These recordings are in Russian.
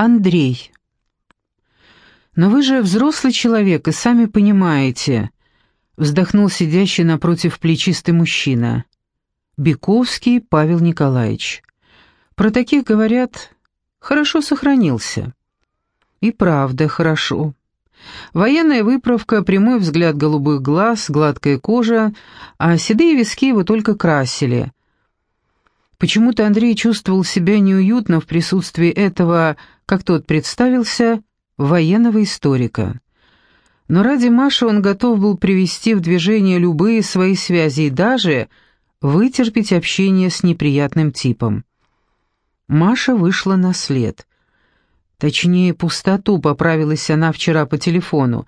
Андрей. «Но вы же взрослый человек и сами понимаете», — вздохнул сидящий напротив плечистый мужчина. Бековский Павел Николаевич. Про таких говорят, хорошо сохранился. И правда хорошо. Военная выправка, прямой взгляд голубых глаз, гладкая кожа, а седые виски его только красили. Почему-то Андрей чувствовал себя неуютно в присутствии этого, как тот представился, военного историка. Но ради Маши он готов был привести в движение любые свои связи и даже вытерпеть общение с неприятным типом. Маша вышла на след. Точнее, пустоту поправилась она вчера по телефону.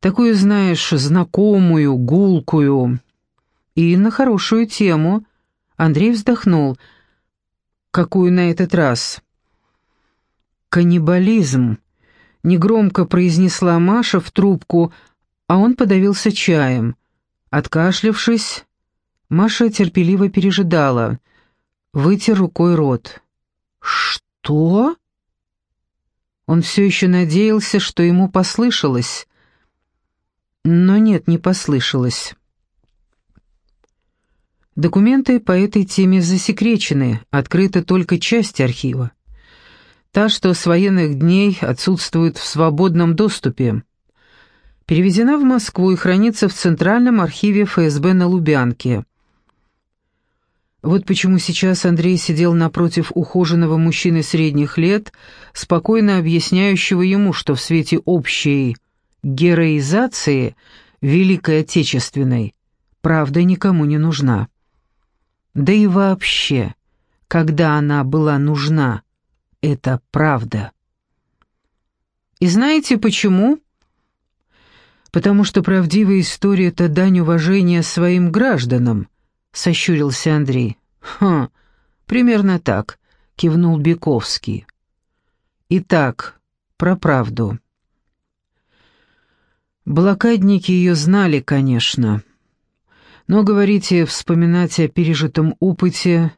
Такую, знаешь, знакомую, гулкую. И на хорошую тему. Андрей вздохнул. Какую на этот раз? «Каннибализм», — негромко произнесла Маша в трубку, а он подавился чаем. Откашлявшись, Маша терпеливо пережидала. Вытер рукой рот. «Что?» Он все еще надеялся, что ему послышалось. Но нет, не послышалось. Документы по этой теме засекречены, открыта только часть архива. Та, что с военных дней отсутствует в свободном доступе. Переведена в Москву и хранится в Центральном архиве ФСБ на Лубянке. Вот почему сейчас Андрей сидел напротив ухоженного мужчины средних лет, спокойно объясняющего ему, что в свете общей героизации Великой Отечественной правда никому не нужна. Да и вообще, когда она была нужна, это правда. И знаете почему? Потому что правдивая история — это дань уважения своим гражданам, сощурился Андрей. «Хм, примерно так», — кивнул Бековский. «Итак, про правду». Блокадники ее знали, конечно. Но, говорите, вспоминать о пережитом опыте,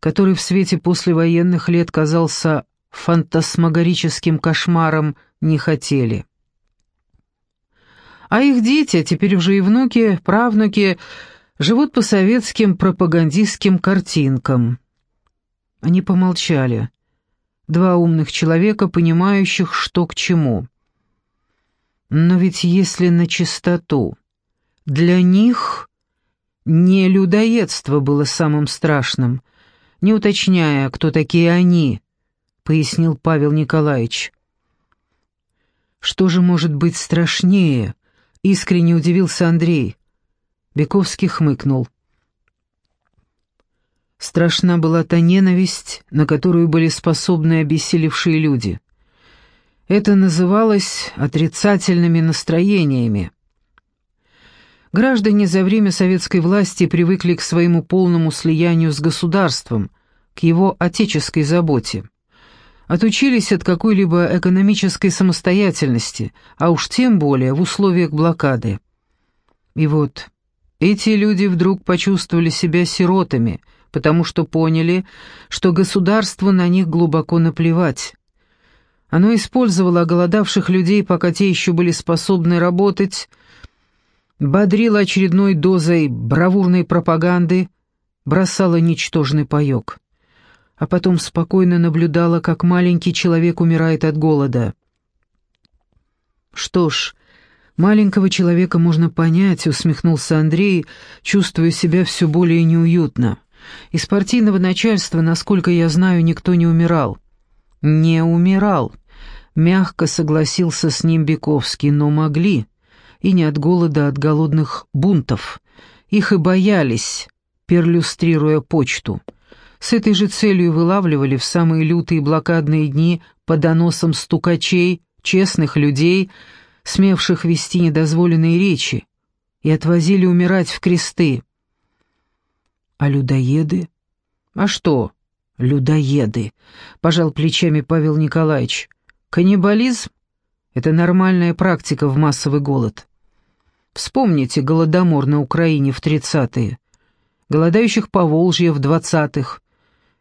который в свете послевоенных лет казался фантасмагорическим кошмаром, не хотели. А их дети, а теперь уже и внуки, правнуки, живут по советским пропагандистским картинкам. Они помолчали. Два умных человека, понимающих, что к чему. Но ведь если на чистоту, для них не людоедство было самым страшным, не уточняя, кто такие они, пояснил Павел Николаевич. Что же может быть страшнее? Искренне удивился Андрей. Бековский хмыкнул. Страшна была та ненависть, на которую были способны обессилевшие люди. Это называлось отрицательными настроениями. Граждане за время советской власти привыкли к своему полному слиянию с государством, к его отеческой заботе. Отучились от какой-либо экономической самостоятельности, а уж тем более в условиях блокады. И вот эти люди вдруг почувствовали себя сиротами, потому что поняли, что государству на них глубоко наплевать. Оно использовало оголодавших людей, пока те еще были способны работать, бодрило очередной дозой бравурной пропаганды, бросало ничтожный паёк. А потом спокойно наблюдала, как маленький человек умирает от голода. Что ж, «Маленького человека можно понять», — усмехнулся Андрей, чувствуя себя все более неуютно. «Из партийного начальства, насколько я знаю, никто не умирал». «Не умирал», — мягко согласился с ним Бековский, «но могли. И не от голода, а от голодных бунтов. Их и боялись, перлюстрируя почту. С этой же целью вылавливали в самые лютые блокадные дни по доносам стукачей, честных людей, смевших вести недозволенные речи, и отвозили умирать в кресты. А людоеды? А что, людоеды? Пожал плечами Павел Николаевич. Каннибализм — это нормальная практика в массовый голод. Вспомните голодомор на Украине в тридцатые, голодающих по Волжье в двадцатых,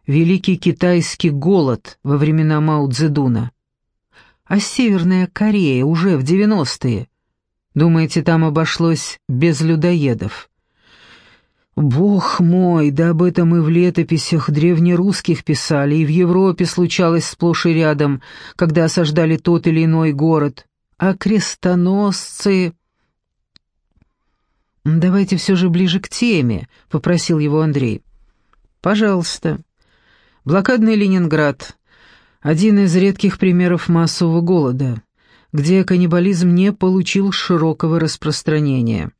великий китайский голод во времена Мао Цзэдуна — А Северная Корея уже в девяностые. Думаете, там обошлось без людоедов? Бог мой, да об этом и в летописях древнерусских писали, и в Европе случалось сплошь и рядом, когда осаждали тот или иной город. А крестоносцы... «Давайте все же ближе к теме», — попросил его Андрей. «Пожалуйста. Блокадный Ленинград — один из редких примеров массового голода, где каннибализм не получил широкого распространения»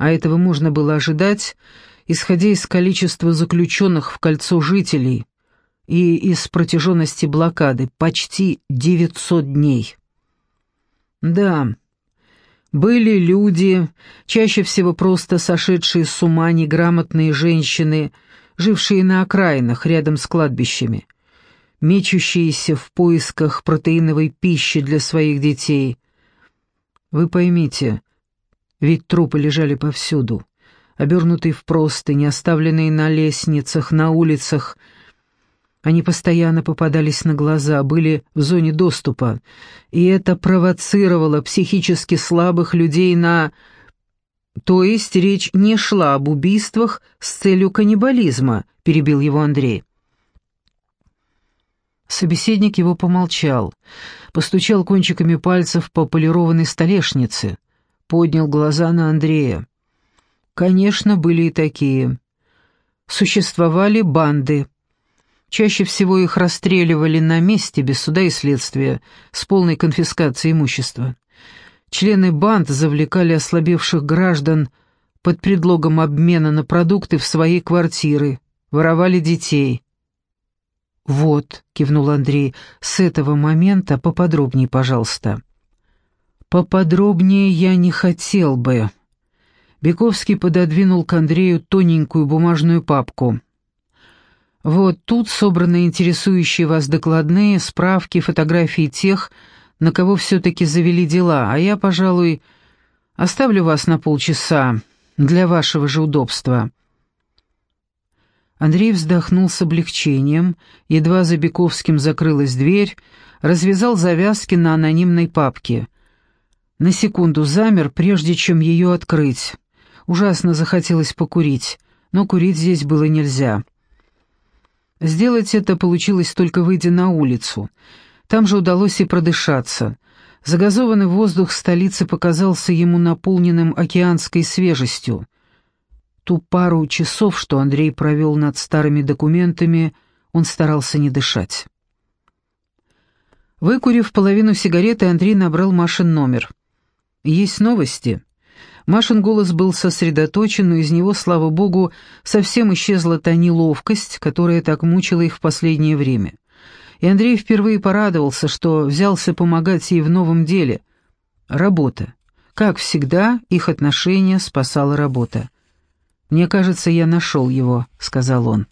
а этого можно было ожидать, исходя из количества заключенных в кольцо жителей и из протяженности блокады почти 900 дней. Да, были люди, чаще всего просто сошедшие с ума неграмотные женщины, жившие на окраинах рядом с кладбищами, мечущиеся в поисках протеиновой пищи для своих детей. Вы поймите, ведь трупы лежали повсюду, обернутые в простыни, оставленные на лестницах, на улицах. Они постоянно попадались на глаза, были в зоне доступа, и это провоцировало психически слабых людей на... То есть речь не шла об убийствах с целью каннибализма, перебил его Андрей. Собеседник его помолчал, постучал кончиками пальцев по полированной столешнице — поднял глаза на Андрея. Конечно, были и такие. Существовали банды. Чаще всего их расстреливали на месте без суда и следствия, с полной конфискацией имущества. Члены банд завлекали ослабевших граждан под предлогом обмена на продукты в свои квартиры, воровали детей. «Вот», — кивнул Андрей, — «с этого момента поподробнее, пожалуйста». «Поподробнее я не хотел бы». Бековский пододвинул к Андрею тоненькую бумажную папку. «Вот тут собраны интересующие вас докладные, справки, фотографии тех, на кого все-таки завели дела, а я, пожалуй, оставлю вас на полчаса для вашего же удобства». Андрей вздохнул с облегчением, едва за Бековским закрылась дверь, развязал завязки на анонимной папке — на секунду замер, прежде чем ее открыть. Ужасно захотелось покурить, но курить здесь было нельзя. Сделать это получилось только выйдя на улицу. Там же удалось и продышаться. Загазованный воздух столицы показался ему наполненным океанской свежестью. Ту пару часов, что Андрей провел над старыми документами, он старался не дышать. Выкурив половину сигареты, Андрей набрал Машин номер — «Есть новости?» Машин голос был сосредоточен, но из него, слава богу, совсем исчезла та неловкость, которая так мучила их в последнее время. И Андрей впервые порадовался, что взялся помогать ей в новом деле. Работа. Как всегда, их отношения спасала работа. «Мне кажется, я нашел его», — сказал он.